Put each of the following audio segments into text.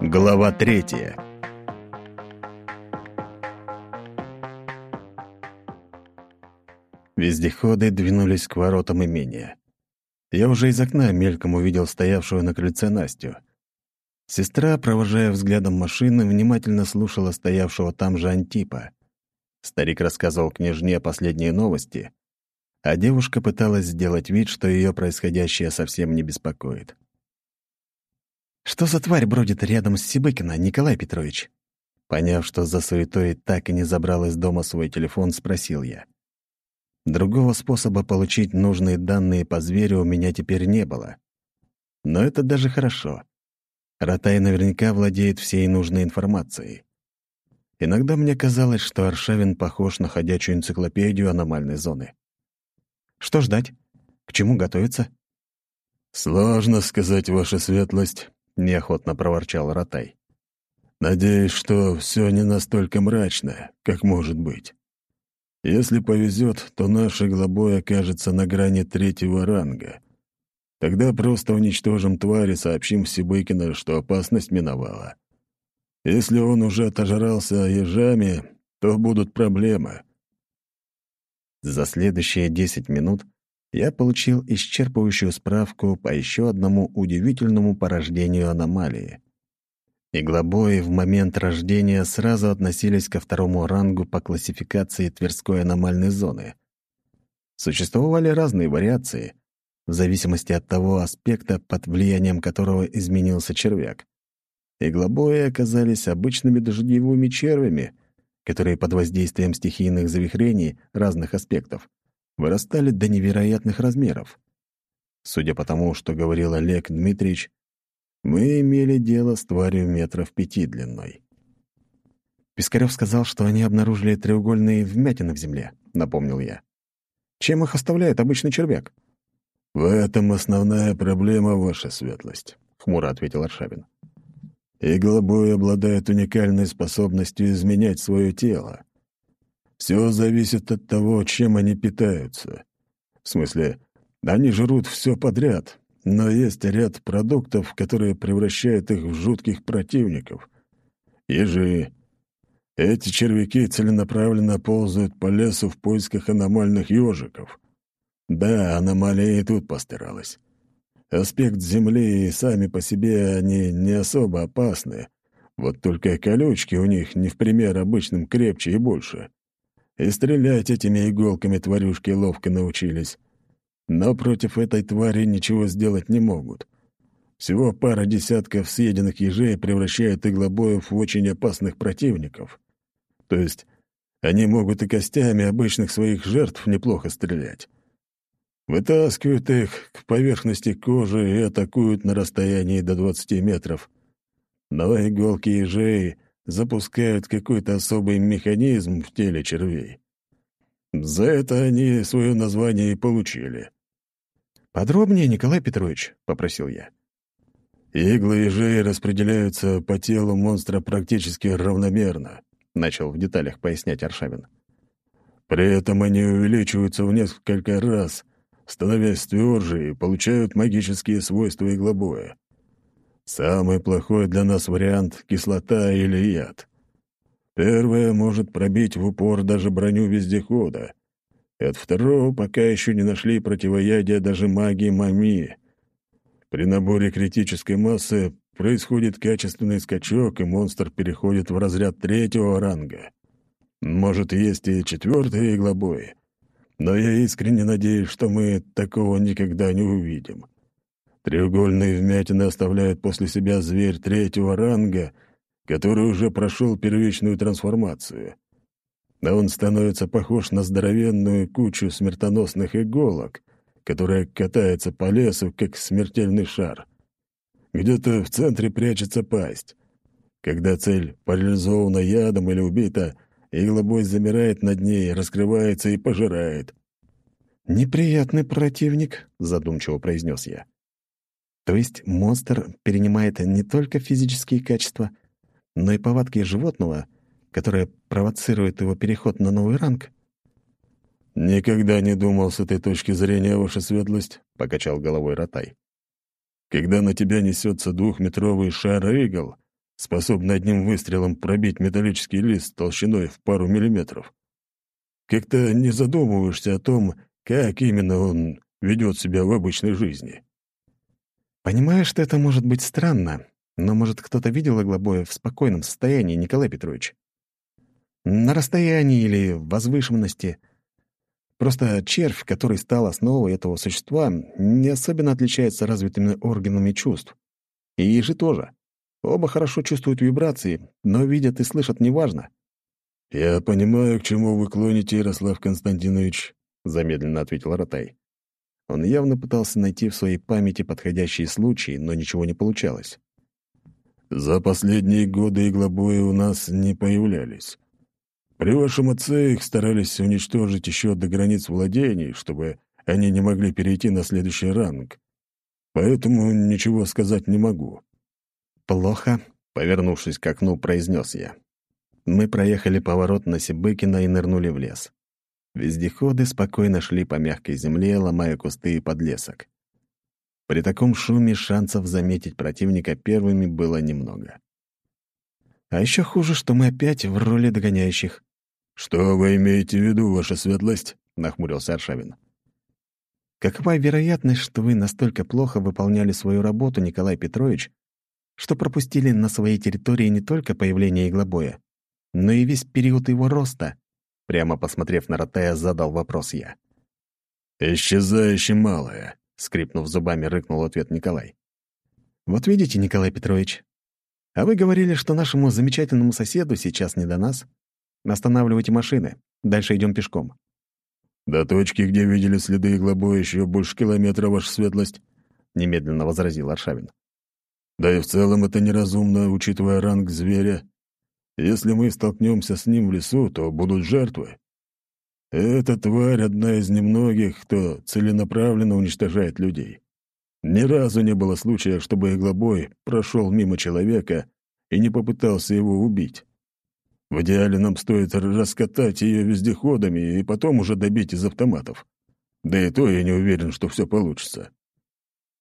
Глава третья. Вездеходы двинулись к воротам имения. Я уже из окна мельком увидел стоявшую на крыльце Настю. Сестра, провожая взглядом машины, внимательно слушала стоявшего там же Антипа. Старик рассказывал княжне последние новости, а девушка пыталась сделать вид, что ее происходящее совсем не беспокоит. «Что за тварь бродит рядом с Сибыкина, Николай Петрович?» Поняв, что за суетой так и не забрал из дома свой телефон, спросил я. Другого способа получить нужные данные по зверю у меня теперь не было. Но это даже хорошо. Ротай наверняка владеет всей нужной информацией. Иногда мне казалось, что Аршавин похож на ходячую энциклопедию аномальной зоны. Что ждать? К чему готовиться? «Сложно сказать, ваша светлость», — неохотно проворчал Ротай. «Надеюсь, что все не настолько мрачно, как может быть. Если повезет, то наш иглобой окажется на грани третьего ранга. Тогда просто уничтожим твари, сообщим Сибыкина, что опасность миновала. Если он уже отожрался ежами, то будут проблемы. За следующие десять минут я получил исчерпывающую справку по еще одному удивительному порождению аномалии. Иглобои в момент рождения сразу относились ко второму рангу по классификации Тверской аномальной зоны. Существовали разные вариации, в зависимости от того аспекта, под влиянием которого изменился червяк. Иглобои оказались обычными дождевыми червями, которые под воздействием стихийных завихрений разных аспектов вырастали до невероятных размеров. Судя по тому, что говорил Олег Дмитриевич, мы имели дело с тварью метров пяти длиной. Пискарев сказал, что они обнаружили треугольные вмятины в земле, напомнил я. Чем их оставляет обычный червяк? «В этом основная проблема, ваша светлость», — хмуро ответил Аршавин. «Иглобой обладает уникальной способностью изменять свое тело. Все зависит от того, чем они питаются. В смысле, они жрут все подряд, но есть ряд продуктов, которые превращают их в жутких противников. Ежи. Эти червяки целенаправленно ползают по лесу в поисках аномальных ежиков. Да, аномалия и тут постаралась. Аспект Земли и сами по себе они не особо опасны. Вот только колючки у них не в пример обычным крепче и больше. И стрелять этими иголками тварюшки ловко научились. Но против этой твари ничего сделать не могут. Всего пара десятков съеденных ежей превращают иглобоев в очень опасных противников. То есть они могут и костями обычных своих жертв неплохо стрелять. Вытаскивают их к поверхности кожи и атакуют на расстоянии до 20 метров. Но иголки ежей запускают какой-то особый механизм в теле червей. За это они свое название и получили. «Подробнее, Николай Петрович», — попросил я. «Иглы ежей распределяются по телу монстра практически равномерно», — начал в деталях пояснять Аршавин. «При этом они увеличиваются в несколько раз, становясь тверже и получают магические свойства иглобоя. Самый плохой для нас вариант — кислота или яд. Первое может пробить в упор даже броню вездехода. От второго пока еще не нашли противоядия даже магии Мами. При наборе критической массы происходит качественный скачок, и монстр переходит в разряд третьего ранга. Может, есть и четвертые иглобои, но я искренне надеюсь, что мы такого никогда не увидим. Треугольные вмятины оставляют после себя зверь третьего ранга, который уже прошел первичную трансформацию. А он становится похож на здоровенную кучу смертоносных иголок, которая катается по лесу, как смертельный шар. Где-то в центре прячется пасть. Когда цель парализована ядом или убита — Иглобой замирает над ней, раскрывается и пожирает. «Неприятный противник», — задумчиво произнес я. «То есть монстр перенимает не только физические качества, но и повадки животного, которое провоцирует его переход на новый ранг?» «Никогда не думал с этой точки зрения, ваша светлость», — покачал головой Ротай. «Когда на тебя несется двухметровый шар игл, способный одним выстрелом пробить металлический лист толщиной в пару миллиметров. Как-то не задумываешься о том, как именно он ведет себя в обычной жизни. Понимаю, что это может быть странно, но, может, кто-то видел Иглобоя в спокойном состоянии, Николай Петрович? На расстоянии или возвышенности. Просто червь, который стал основой этого существа, не особенно отличается развитыми органами чувств. И ежи тоже. Оба хорошо чувствуют вибрации, но видят и слышат неважно. «Я понимаю, к чему вы клоните, Ярослав Константинович», — замедленно ответил Ротай. Он явно пытался найти в своей памяти подходящие случаи, но ничего не получалось. «За последние годы иглобои у нас не появлялись. При вашем отце их старались уничтожить еще до границ владений, чтобы они не могли перейти на следующий ранг. Поэтому ничего сказать не могу». «Плохо», — повернувшись к окну, произнес я. Мы проехали поворот на Сибыкина и нырнули в лес. Вездеходы спокойно шли по мягкой земле, ломая кусты и подлесок. При таком шуме шансов заметить противника первыми было немного. А еще хуже, что мы опять в роли догоняющих. «Что вы имеете в виду, ваша светлость?» — нахмурился Аршавин. «Какова вероятность, что вы настолько плохо выполняли свою работу, Николай Петрович, что пропустили на своей территории не только появление иглобоя, но и весь период его роста?» Прямо посмотрев на Ротая, задал вопрос я. «Исчезающе малое», — скрипнув зубами, рыкнул ответ Николай. «Вот видите, Николай Петрович, а вы говорили, что нашему замечательному соседу сейчас не до нас. Останавливайте машины, дальше идем пешком». «До точки, где видели следы иглобоя, еще больше километра, ваша светлость», — немедленно возразил Аршавин. «Да и в целом это неразумно, учитывая ранг зверя если мы столкнемся с ним в лесу, то будут жертвы. Эта тварь — одна из немногих, кто целенаправленно уничтожает людей. Ни разу не было случая, чтобы иглобой прошел мимо человека и не попытался его убить. В идеале нам стоит раскатать ее вездеходами и потом уже добить из автоматов. Да и то я не уверен, что все получится.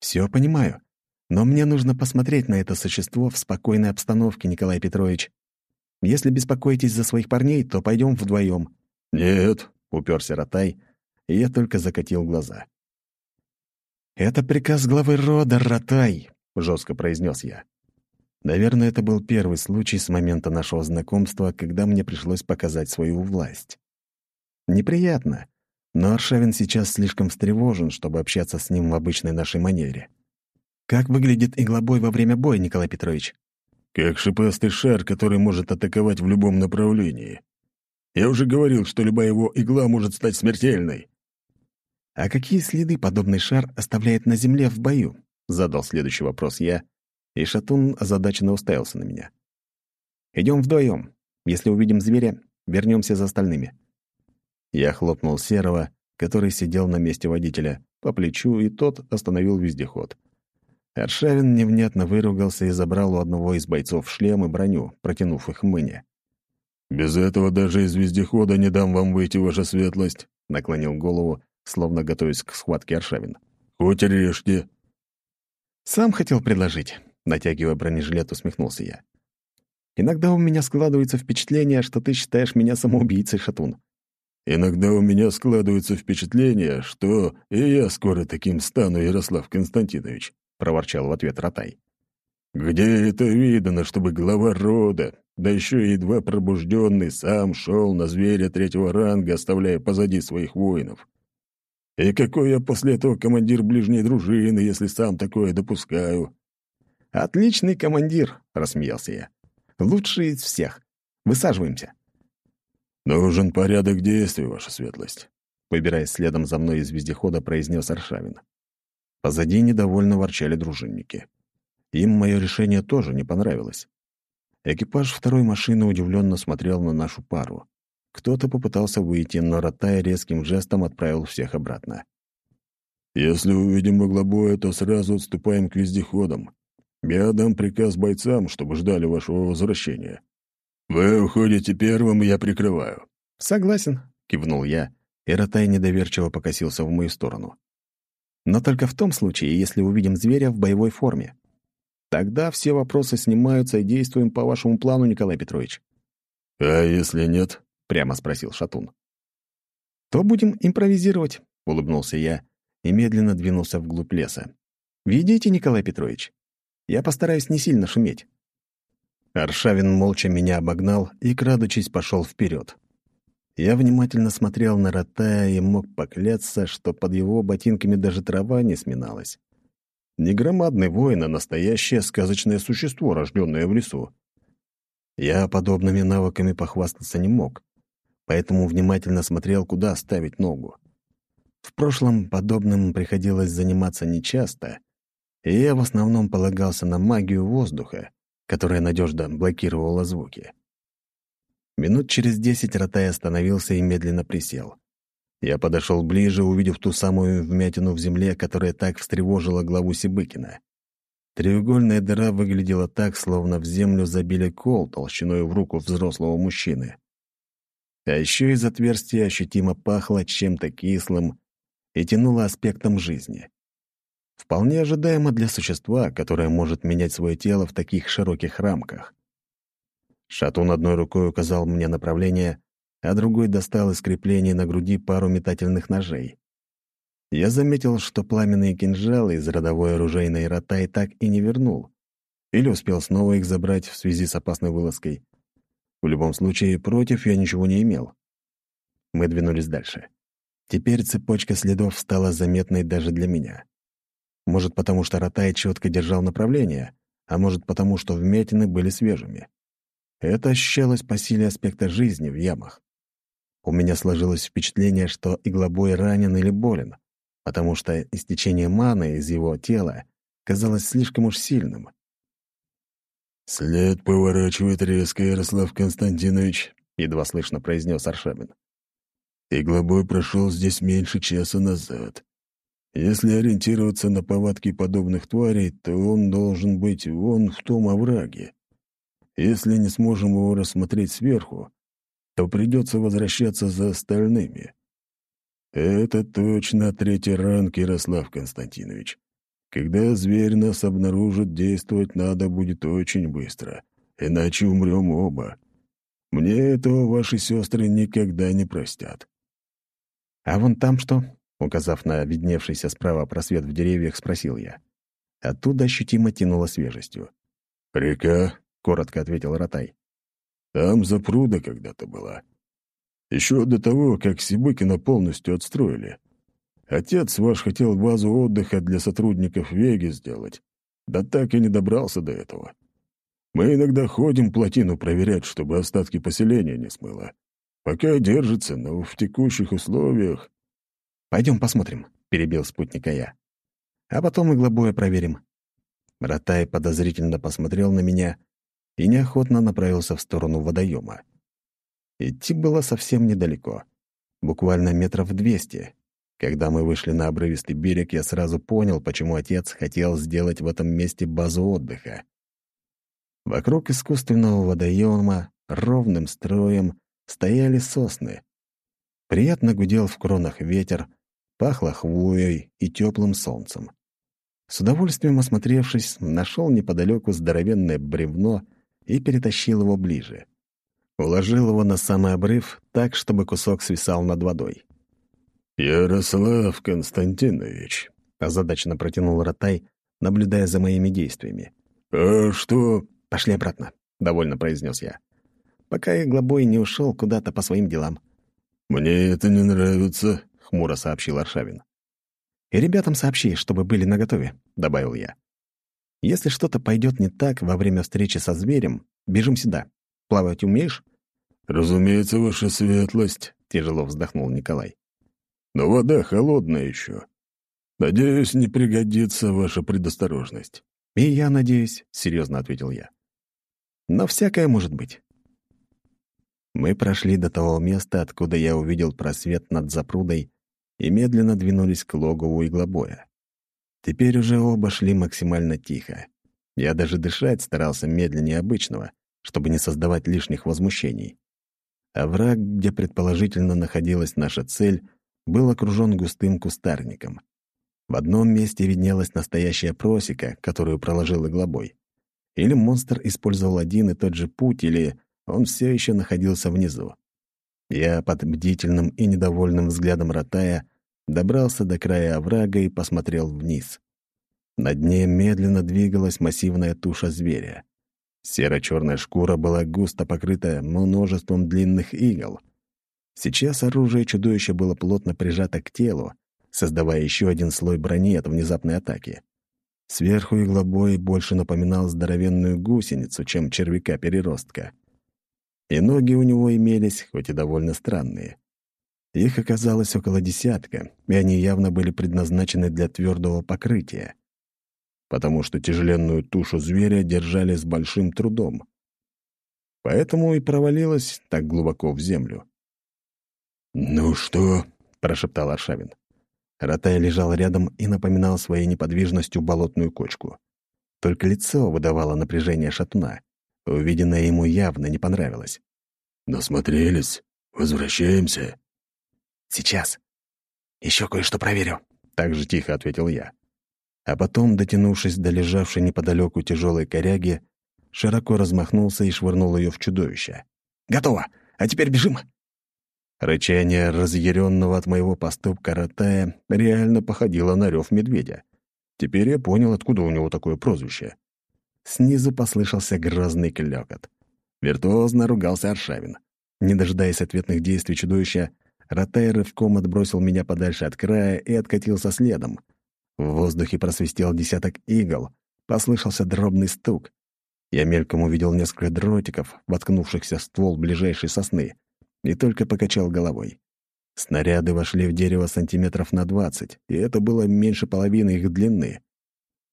Все понимаю, но мне нужно посмотреть на это существо в спокойной обстановке, Николай Петрович. Если беспокоитесь за своих парней, то пойдем вдвоем. «Нет», — уперся Ротай, и я только закатил глаза. «Это приказ главы рода, Ротай», — жестко произнес я. Наверное, это был первый случай с момента нашего знакомства, когда мне пришлось показать свою власть. Неприятно, но Аршавин сейчас слишком встревожен, чтобы общаться с ним в обычной нашей манере. «Как выглядит иглобой во время боя, Николай Петрович?» Как шипастый шар, который может атаковать в любом направлении. Я уже говорил, что любая его игла может стать смертельной. «А какие следы подобный шар оставляет на земле в бою?» — задал следующий вопрос я, и Шатун озадаченно уставился на меня. Идем вдвоем. Если увидим зверя, вернемся за остальными». Я хлопнул Серого, который сидел на месте водителя, по плечу, и тот остановил вездеход. Аршавин невнятно выругался и забрал у одного из бойцов шлем и броню, протянув их мне. «Без этого даже из вездехода не дам вам выйти, ваша светлость», — наклонил голову, словно готовясь к схватке Аршавин. «Хоть режьте». «Сам хотел предложить», — натягивая бронежилет, усмехнулся я. «Иногда у меня складывается впечатление, что ты считаешь меня самоубийцей, Шатун». «Иногда у меня складывается впечатление, что и я скоро таким стану, Ярослав Константинович», — проворчал в ответ Ротай. «Где это видано, чтобы глава рода, да еще и едва пробужденный, сам шел на зверя третьего ранга, оставляя позади своих воинов? И какой я после этого командир ближней дружины, если сам такое допускаю?» «Отличный командир», — рассмеялся я. «Лучший из всех. Высаживаемся». «Нужен порядок действий, ваша светлость», — выбираясь следом за мной из вездехода, произнес Аршавин. Позади недовольно ворчали дружинники. Им мое решение тоже не понравилось. Экипаж второй машины удивленно смотрел на нашу пару. Кто-то попытался выйти, но Ротай резким жестом отправил всех обратно. «Если увидим углобоя, то сразу отступаем к вездеходам. Я дам приказ бойцам, чтобы ждали вашего возвращения. Вы уходите первым, я прикрываю». «Согласен», — кивнул я, и Ротай недоверчиво покосился в мою сторону. Но только в том случае, если увидим зверя в боевой форме. Тогда все вопросы снимаются и действуем по вашему плану, Николай Петрович. «А если нет?» — прямо спросил Шатун. «То будем импровизировать», — улыбнулся я и медленно двинулся вглубь леса. «Видите, Николай Петрович? Я постараюсь не сильно шуметь». Аршавин молча меня обогнал и, крадучись, пошел вперед. Я внимательно смотрел на Ротая и мог поклясться, что под его ботинками даже трава не сминалась. Не громадный воин, а настоящее сказочное существо, рожденное в лесу. Я подобными навыками похвастаться не мог, поэтому внимательно смотрел, куда ставить ногу. В прошлом подобным приходилось заниматься нечасто, и я в основном полагался на магию воздуха, которая надежно блокировала звуки. Минут через десять Ротай остановился и медленно присел. Я подошел ближе, увидев ту самую вмятину в земле, которая так встревожила главу Сибыкина. Треугольная дыра выглядела так, словно в землю забили кол толщиной в руку взрослого мужчины. А еще из отверстия ощутимо пахло чем-то кислым и тянуло аспектом жизни. Вполне ожидаемо для существа, которое может менять свое тело в таких широких рамках. Шатун одной рукой указал мне направление, а другой достал из крепления на груди пару метательных ножей. Я заметил, что пламенные кинжалы из родовой оружейной ротай так и не вернул. Или успел снова их забрать в связи с опасной вылазкой. В любом случае, против я ничего не имел. Мы двинулись дальше. Теперь цепочка следов стала заметной даже для меня. Может, потому что Ротай четко держал направление, а может, потому что вмятины были свежими. Это ощущалось по силе аспекта жизни в ямах. У меня сложилось впечатление, что иглобой ранен или болен, потому что истечение маны из его тела казалось слишком уж сильным. «След поворачивает резко, Ярослав Константинович», — едва слышно произнес Аршавин. «Иглобой прошел здесь меньше часа назад. Если ориентироваться на повадки подобных тварей, то он должен быть вон в том овраге. Если не сможем его рассмотреть сверху, то придется возвращаться за остальными. Это точно третий ранг, Ярослав Константинович. Когда зверь нас обнаружит, действовать надо будет очень быстро, иначе умрем оба. Мне этого ваши сестры никогда не простят. «А вон там что?» — указав на видневшийся справа просвет в деревьях, спросил я. Оттуда ощутимо тянуло свежестью. «Река», — коротко ответил Ротай. Там запруда когда-то была. Еще до того, как Сибыкина полностью отстроили. Отец ваш хотел базу отдыха для сотрудников Веги сделать, да так и не добрался до этого. Мы иногда ходим плотину проверять, чтобы остатки поселения не смыло. Пока держится, но в текущих условиях... «Пойдем посмотрим», — перебил спутника я. «А потом иглобоя проверим». Ротай подозрительно посмотрел на меня, и неохотно направился в сторону водоема. Идти было совсем недалеко, буквально метров двести. Когда мы вышли на обрывистый берег, я сразу понял, почему отец хотел сделать в этом месте базу отдыха. Вокруг искусственного водоема ровным строем стояли сосны. Приятно гудел в кронах ветер, пахло хвоей и теплым солнцем. С удовольствием осмотревшись, нашел неподалеку здоровенное бревно — и перетащил его ближе. Уложил его на самый обрыв так, чтобы кусок свисал над водой. «Ярослав Константинович», — озадаченно протянул Ротай, наблюдая за моими действиями. «А что...» «Пошли обратно», — довольно произнес я. «Пока Иглобой не ушел куда-то по своим делам». «Мне это не нравится», — хмуро сообщил Аршавин. «И ребятам сообщи, чтобы были наготове», — добавил я. Если что-то пойдет не так во время встречи со зверем, бежим сюда. Плавать умеешь?» «Разумеется, ваша светлость», — тяжело вздохнул Николай. «Но вода холодная еще. Надеюсь, не пригодится ваша предосторожность». «И я надеюсь», — серьезно ответил я. «Но всякое может быть». Мы прошли до того места, откуда я увидел просвет над запрудой, и медленно двинулись к логову иглобоя. Теперь уже оба шли максимально тихо. Я даже дышать старался медленнее обычного, чтобы не создавать лишних возмущений. А враг, где предположительно находилась наша цель, был окружен густым кустарником. В одном месте виднелась настоящая просека, которую проложил иглобой. Или монстр использовал один и тот же путь, или он все еще находился внизу. Я под бдительным и недовольным взглядом Ротая добрался до края оврага и посмотрел вниз. На дне медленно двигалась массивная туша зверя. Серо-черная шкура была густо покрыта множеством длинных игл. Сейчас оружие чудовища было плотно прижато к телу, создавая еще один слой брони от внезапной атаки. Сверху иглобой больше напоминал здоровенную гусеницу, чем червяка-переростка. И ноги у него имелись, хоть и довольно странные. Их оказалось около десятка, и они явно были предназначены для твердого покрытия, потому что тяжеленную тушу зверя держали с большим трудом. Поэтому и провалилась так глубоко в землю. «Ну что?» — прошептал Аршавин. Ротай лежал рядом и напоминал своей неподвижностью болотную кочку. Только лицо выдавало напряжение шатуна. Увиденное ему явно не понравилось. «Насмотрелись? Возвращаемся?» «Сейчас. Еще кое-что проверю», — так же тихо ответил я. А потом, дотянувшись до лежавшей неподалеку тяжелой коряги, широко размахнулся и швырнул ее в чудовище. «Готово! А теперь бежим!» Рычание разъяренного от моего поступка Ротая реально походило на рев медведя. Теперь я понял, откуда у него такое прозвище. Снизу послышался грозный клёкот. Виртуозно ругался Аршавин. Не дожидаясь ответных действий чудовища, Ротай рывком отбросил меня подальше от края и откатился следом. В воздухе просвистел десяток игл, послышался дробный стук. Я мельком увидел несколько дротиков, воткнувшихся в ствол ближайшей сосны и только покачал головой. Снаряды вошли в дерево сантиметров на двадцать, и это было меньше половины их длины.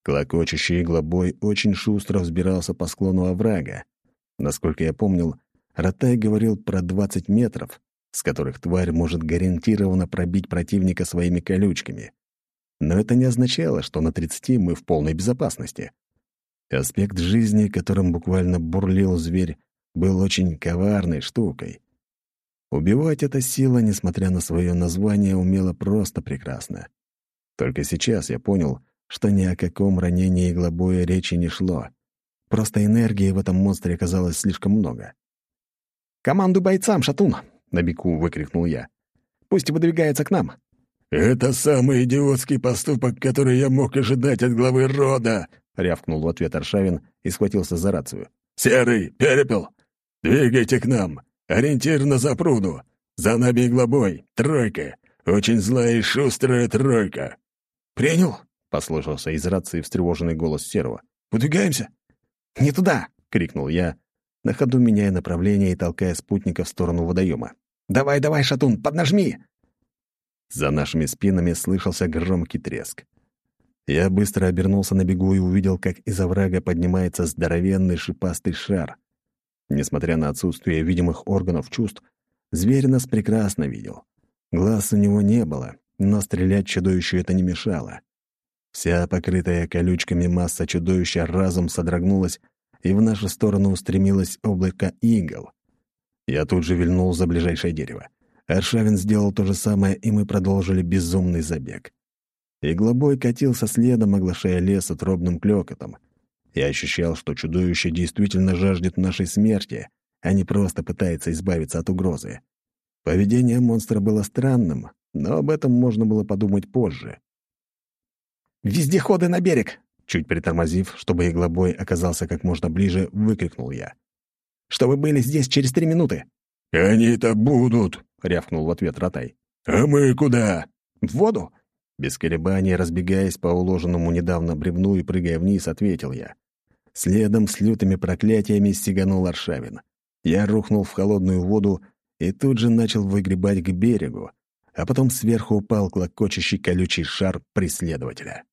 Клокочущий иглобой очень шустро взбирался по склону оврага. Насколько я помнил, Ротай говорил про двадцать метров, с которых тварь может гарантированно пробить противника своими колючками. Но это не означало, что на тридцати мы в полной безопасности. Аспект жизни, которым буквально бурлил зверь, был очень коварной штукой. Убивать эта сила, несмотря на свое название, умела просто прекрасно. Только сейчас я понял, что ни о каком ранении иглобоя речи не шло. Просто энергии в этом монстре оказалось слишком много. «Команду бойцам, Шатун!» — на беку выкрикнул я. «Пусть выдвигается к нам!» «Это самый идиотский поступок, который я мог ожидать от главы рода!» — рявкнул в ответ Аршавин и схватился за рацию. «Серый, перепел! Двигайте к нам! Ориентир на запруду. За нами иглобой. Тройка. Очень злая и шустрая тройка». «Принял?» — послышался из рации встревоженный голос Серого. «Выдвигаемся?» «Не туда!» — крикнул я, на ходу меняя направление и толкая спутника в сторону водоема. «Давай, давай, шатун, поднажми!» За нашими спинами слышался громкий треск. Я быстро обернулся на бегу и увидел, как из оврага поднимается здоровенный шипастый шар. Несмотря на отсутствие видимых органов чувств, зверь нас прекрасно видел. Глаз у него не было, но стрелять чудовищу это не мешало. Вся покрытая колючками масса чудовища разом содрогнулась, и в нашу сторону устремилось облако игл. Я тут же вильнул за ближайшее дерево. Аршавин сделал то же самое, и мы продолжили безумный забег. Иглобой катился следом, оглашая лес утробным клёкотом — я ощущал, что чудовище действительно жаждет нашей смерти, а не просто пытается избавиться от угрозы. Поведение монстра было странным, но об этом можно было подумать позже. «Вездеходы на берег!» Чуть притормозив, чтобы иглобой оказался как можно ближе, выкрикнул я. «Чтобы были здесь через три минуты!» «Они-то будут!» — рявкнул в ответ Ротай. «А мы куда?» «В воду!» Без колебаний, разбегаясь по уложенному недавно бревну и прыгая вниз, ответил я. Следом с лютыми проклятиями стеганул Аршавин. Я рухнул в холодную воду и тут же начал выгребать к берегу, а потом сверху упал клокочущий колючий шар преследователя.